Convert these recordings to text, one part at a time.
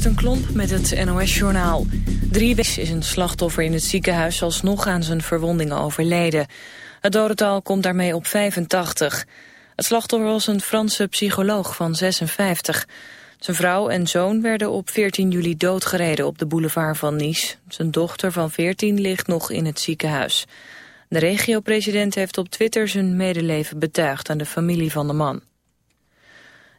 Kirsten Klomp met het NOS-journaal. Drie is een slachtoffer in het ziekenhuis alsnog aan zijn verwondingen overleden. Het dodental komt daarmee op 85. Het slachtoffer was een Franse psycholoog van 56. Zijn vrouw en zoon werden op 14 juli doodgereden op de boulevard van Nice. Zijn dochter van 14 ligt nog in het ziekenhuis. De regio-president heeft op Twitter zijn medeleven betuigd aan de familie van de man.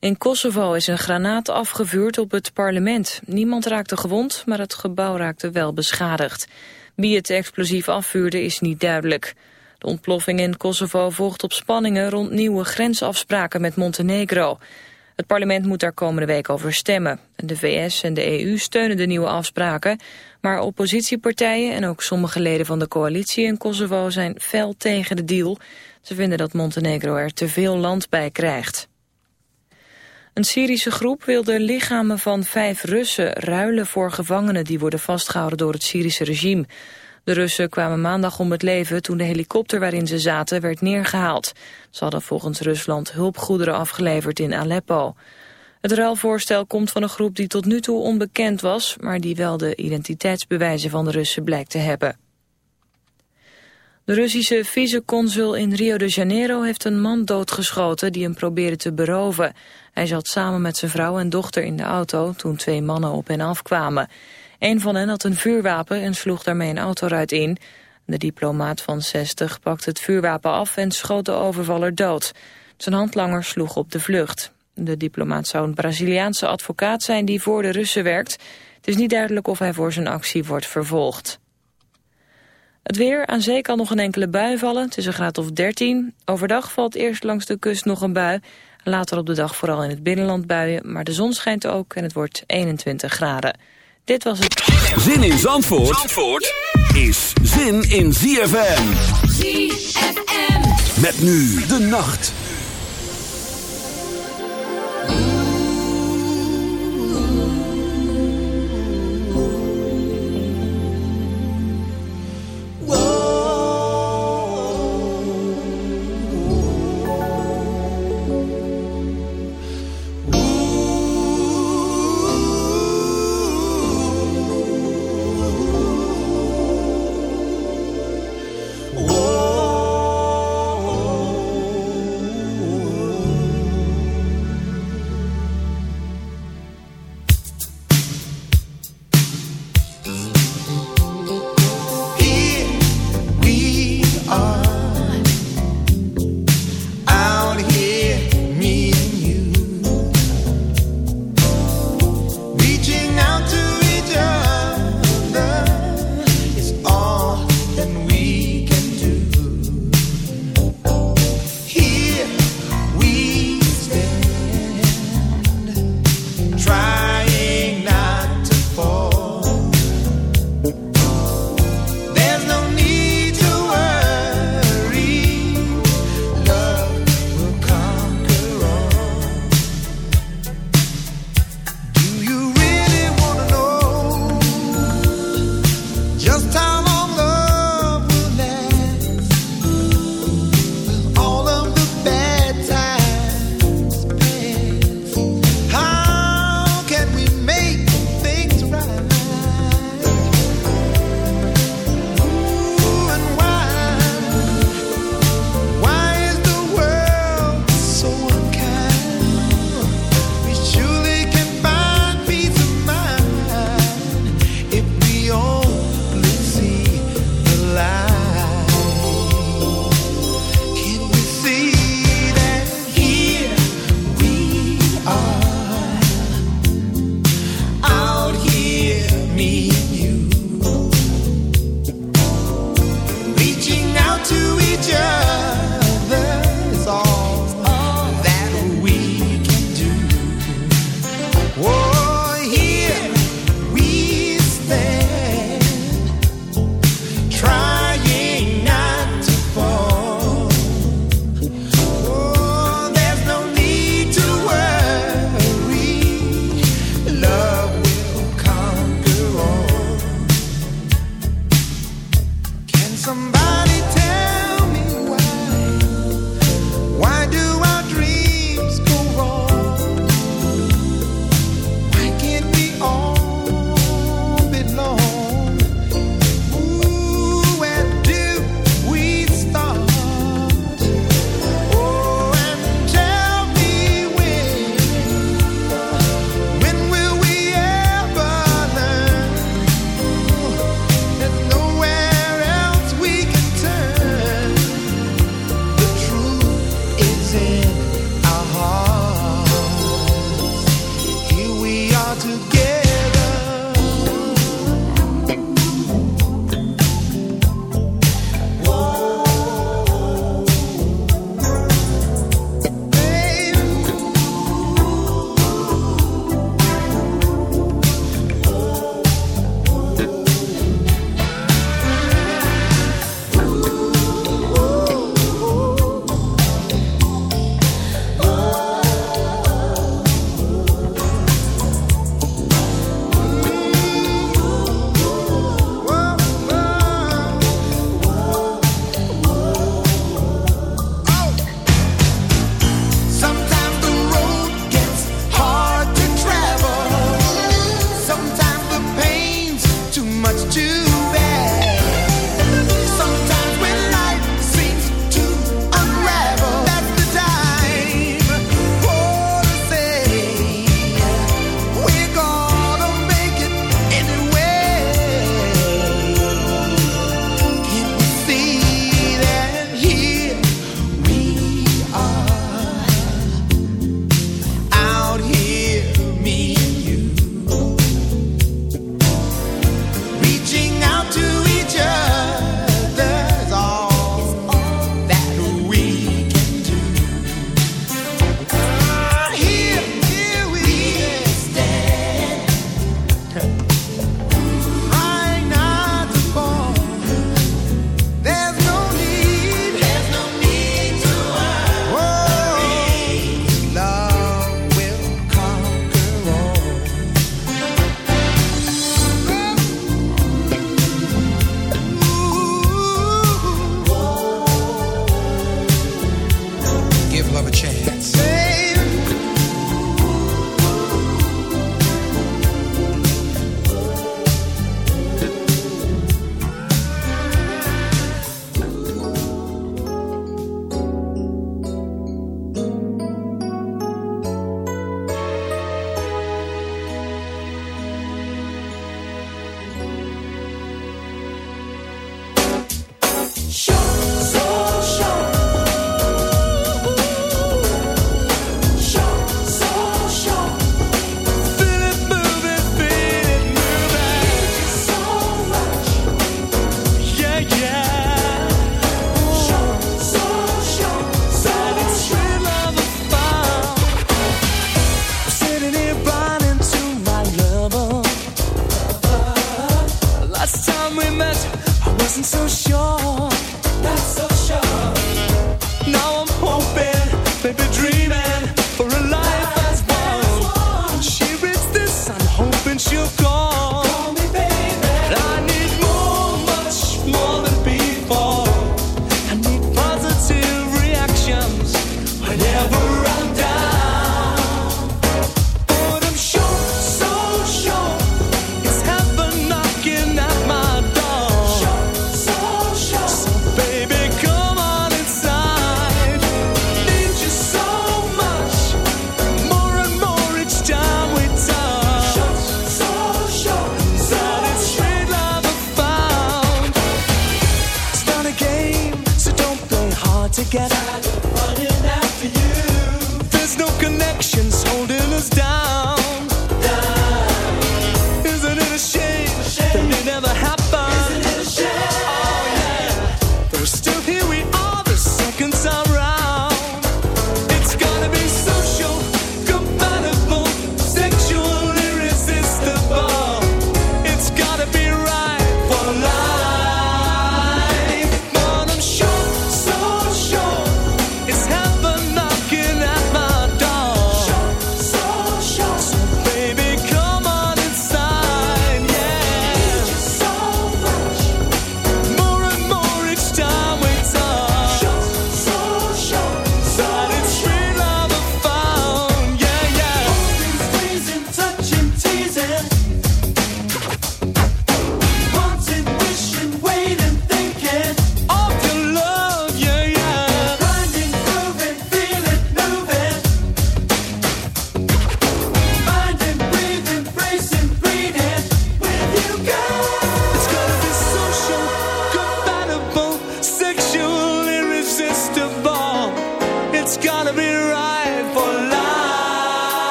In Kosovo is een granaat afgevuurd op het parlement. Niemand raakte gewond, maar het gebouw raakte wel beschadigd. Wie het explosief afvuurde is niet duidelijk. De ontploffing in Kosovo volgt op spanningen rond nieuwe grensafspraken met Montenegro. Het parlement moet daar komende week over stemmen. De VS en de EU steunen de nieuwe afspraken, maar oppositiepartijen en ook sommige leden van de coalitie in Kosovo zijn fel tegen de deal. Ze vinden dat Montenegro er te veel land bij krijgt. Een Syrische groep wil de lichamen van vijf Russen ruilen voor gevangenen die worden vastgehouden door het Syrische regime. De Russen kwamen maandag om het leven toen de helikopter waarin ze zaten werd neergehaald. Ze hadden volgens Rusland hulpgoederen afgeleverd in Aleppo. Het ruilvoorstel komt van een groep die tot nu toe onbekend was... maar die wel de identiteitsbewijzen van de Russen blijkt te hebben. De Russische viceconsul in Rio de Janeiro heeft een man doodgeschoten die hem probeerde te beroven. Hij zat samen met zijn vrouw en dochter in de auto toen twee mannen op hen afkwamen. Een van hen had een vuurwapen en sloeg daarmee een autoruit in. De diplomaat van 60 pakte het vuurwapen af en schoot de overvaller dood. Zijn handlanger sloeg op de vlucht. De diplomaat zou een Braziliaanse advocaat zijn die voor de Russen werkt. Het is niet duidelijk of hij voor zijn actie wordt vervolgd. Het weer, aan zee kan nog een enkele bui vallen. Het is een graad of 13. Overdag valt eerst langs de kust nog een bui. Later op de dag vooral in het binnenland buien. Maar de zon schijnt ook en het wordt 21 graden. Dit was het... Zin in Zandvoort, Zandvoort is zin in ZFM. ZFM. Met nu de nacht.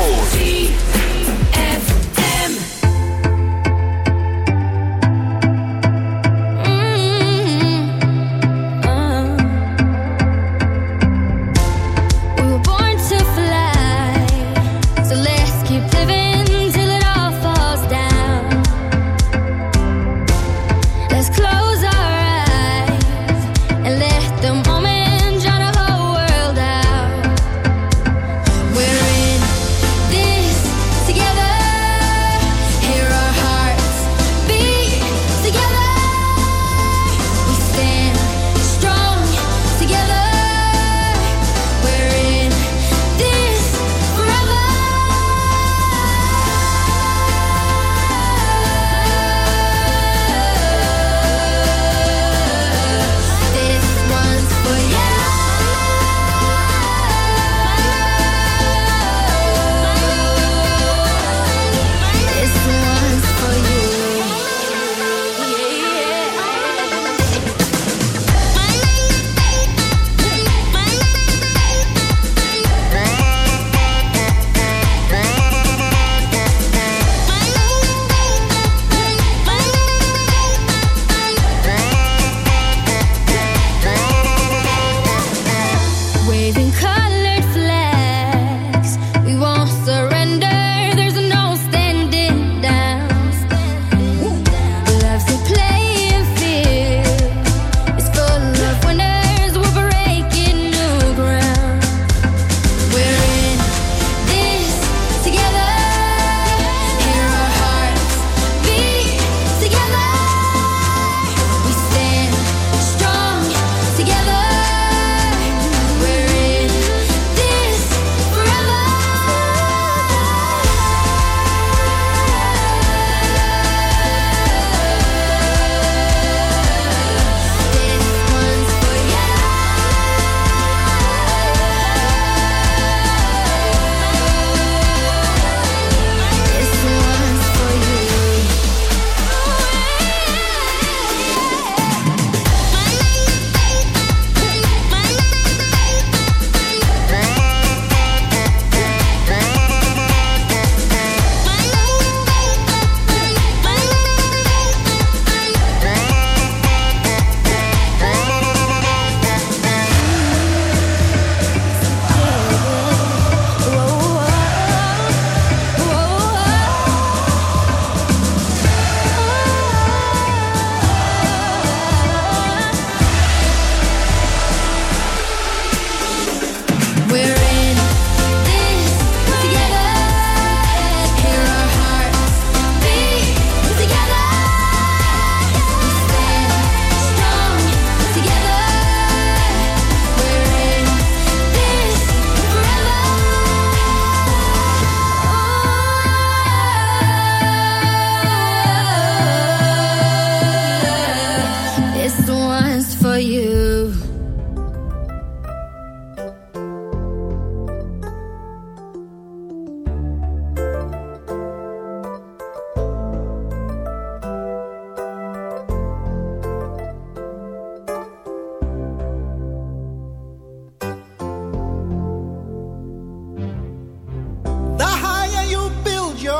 Four.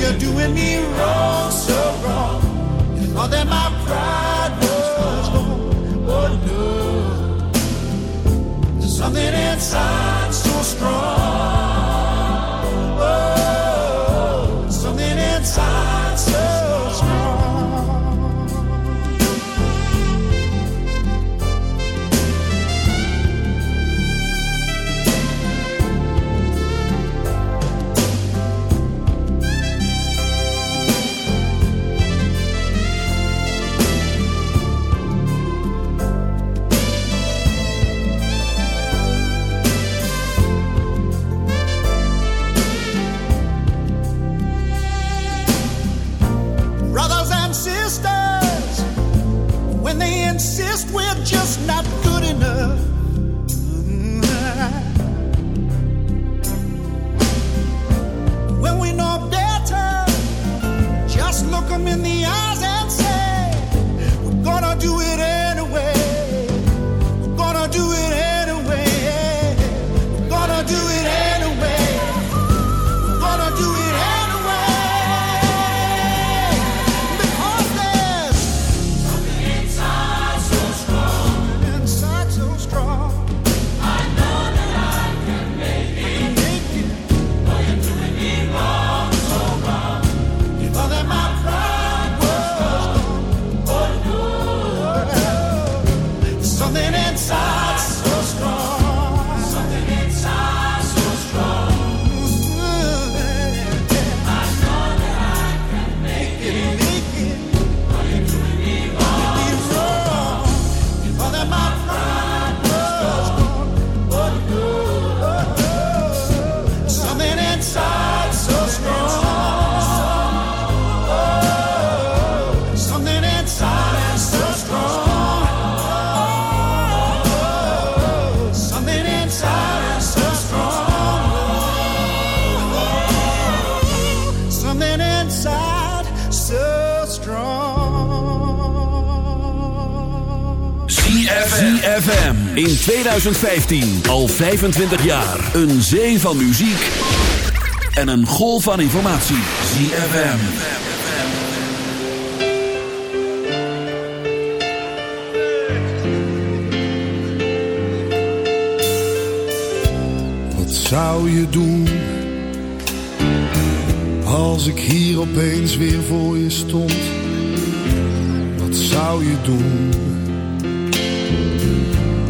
You're doing me wrong, so wrong. You thought that my pride was gone. Oh no. There's something inside so strong. Insist we're just not 2015. Al 25 jaar. Een zee van muziek. En een golf van informatie. ZFM. Wat zou je doen als ik hier opeens weer voor je stond? Wat zou je doen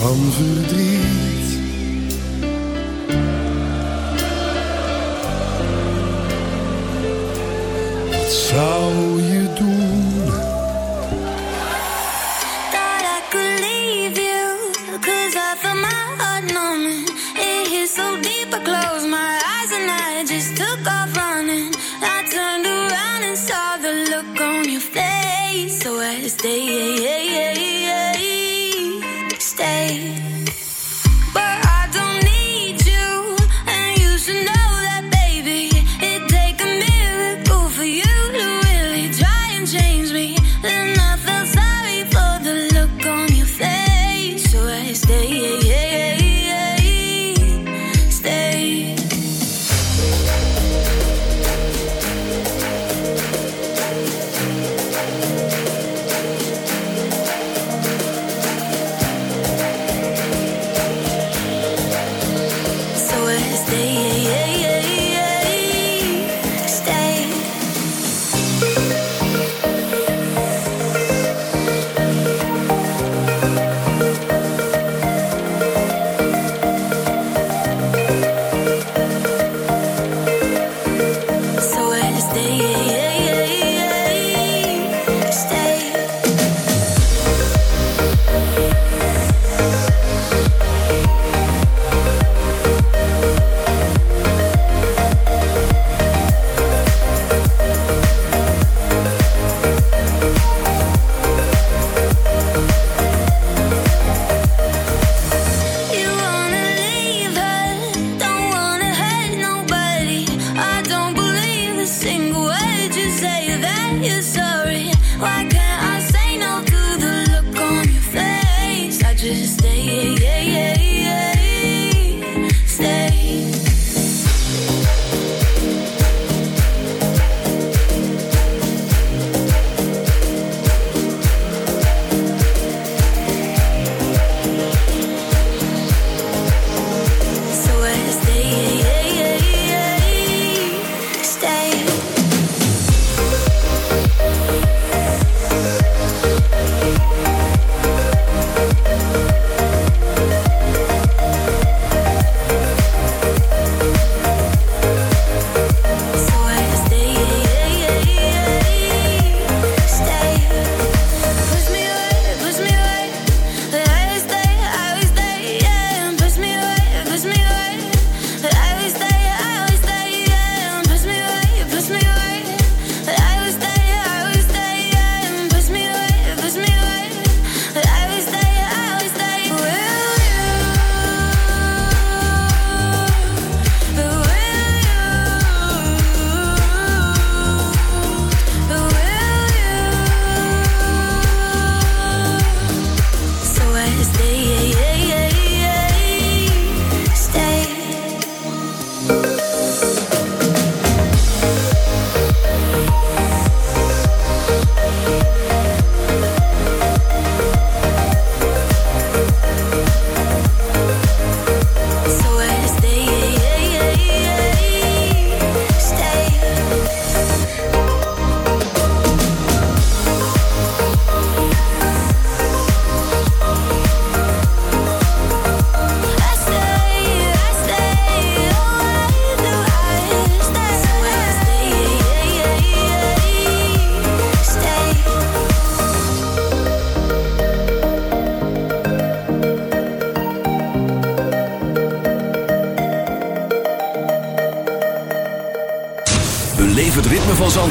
van verdriet. Wat zou je doen? Thought I could leave you, cause I feel my heart numbing. It hit so deep, I closed my eyes and I just took off running. I turned around and saw the look on your face, so I stayed.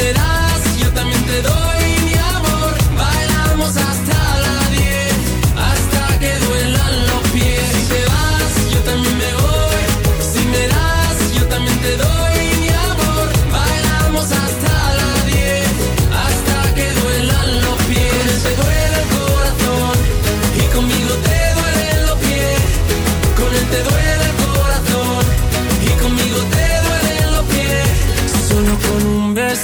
Me das, yo también te doy mi amor. Bailamos hasta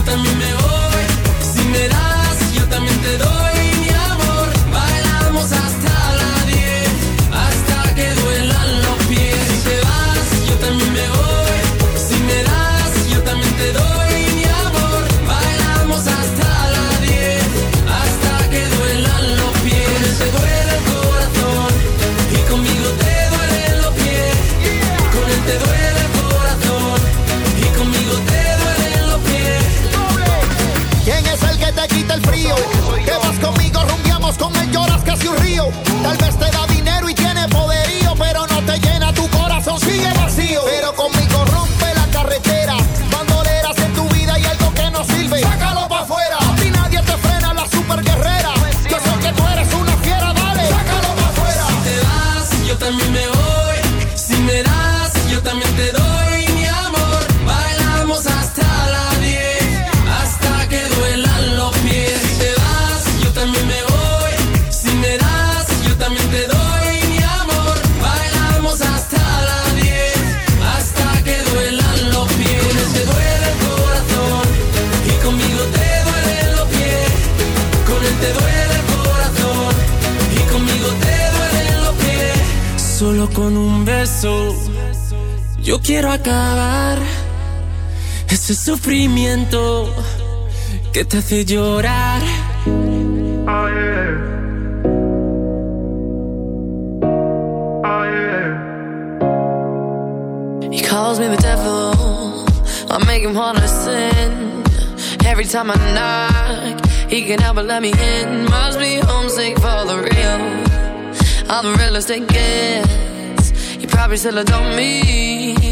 Yo también me voy. Si me acabar ese sufrimiento que te hace llorar. He calls me the devil. I make him wanna sin. Every time I knock, he can help but let me in. Must be homesick for the real. I'm the realest it gets. You probably still adore me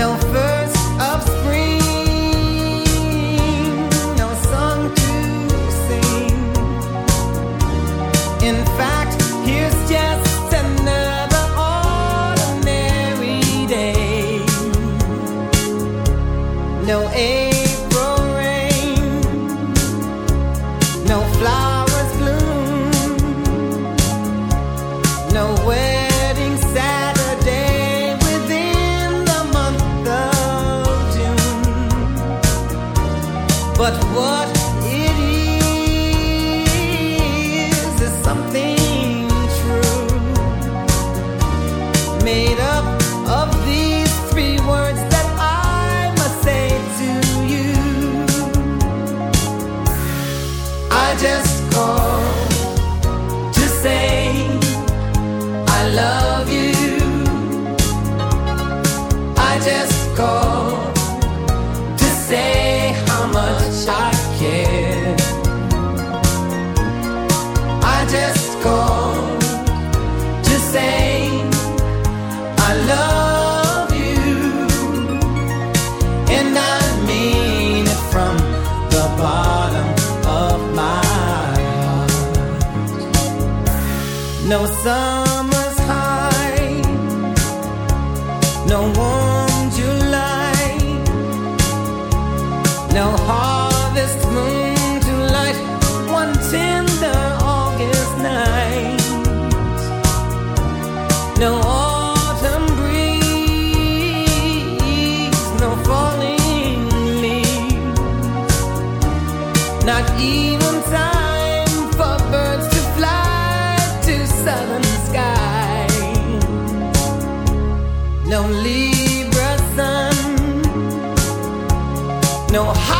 no food. know how